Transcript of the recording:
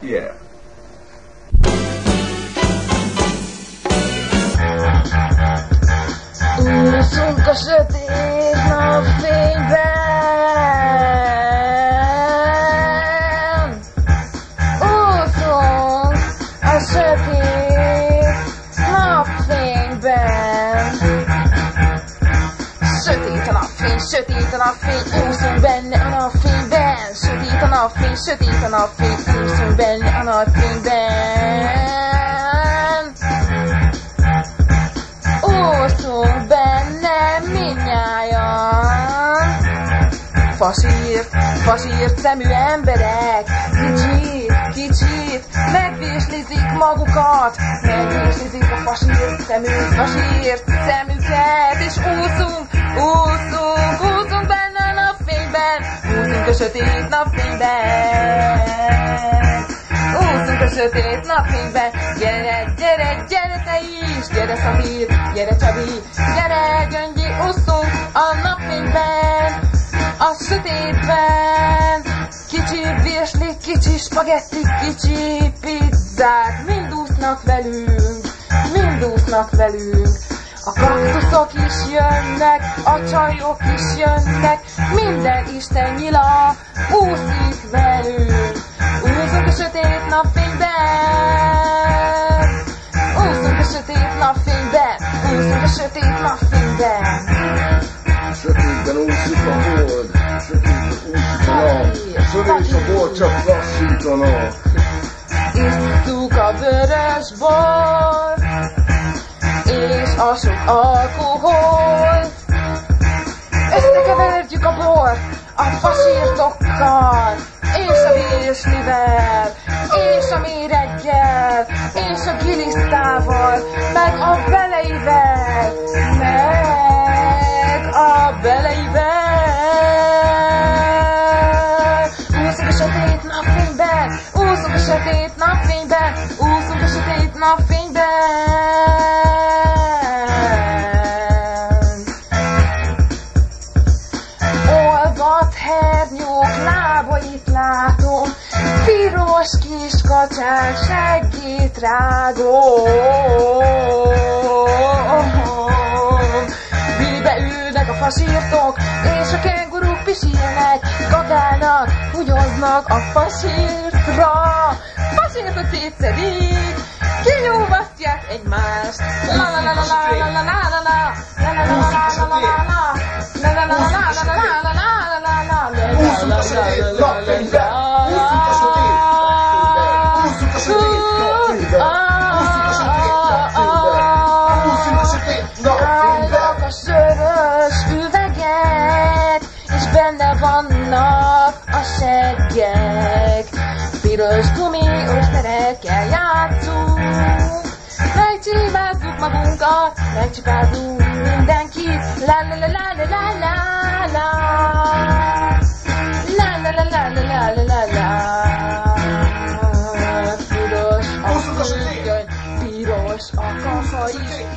Yeah. Usun korset is nothing bad. Usun korset is nothing bad. Shutting to nothing, shutting to nothing. Usun ben nothing bad. Sötét a napfény, sötét a napfény, úszunk benne a napfényben Úszunk benne minnyájan Fasírt, fasírt szemű emberek Kicsit, kicsit megvéslizik magukat Megvéslizik a fasírt szemű, fasírt szemüket És úszunk, úszunk, úszunk Úszunk a sötét napfényben Úszunk a sötét napfényben Gyere, gyere, gyere te is. Gyere Szabír, gyere Csabi. Gyere Gyöngyi, úszunk a napfényben A sötétben. Kicsi virsli, kicsi spagetti, kicsi pizzák. Mind úsznak velünk, mind úsznak velünk a kaktuszok is jönnek, a csajok is jönnek, minden Isten nyila úszik velünk. Úszunk a sötét napfényben, úszunk a sötét napfényben, úszunk a sötét napfényben. Sötétben úszik a hold, sötétben úszik a nap, sörés a bor csak lassítanak. Isszuk a vörös bor, és a sok alkohol. Összekeverjük a bort a fasírtokkal, és a virslivel, és a méreggel, és a gilisztával, meg a beleivel, Hat hernyók lábait látom, piros kis kacsák segít rágom. Mibe ülnek a fasírtok, és a kenguruk pisilnek, kakálnak, húgyoznak a fasírtra. Fasírtot kétszer így, kinyúvasztják egymást. La la la la la la la la A sötét a sötét üvegek, és benne vannak a seggek. Piros gumiós terekkel játszunk, megcsipázzuk magunkat, megcsipázzunk mindenkit. La la la la la la la. La Así que...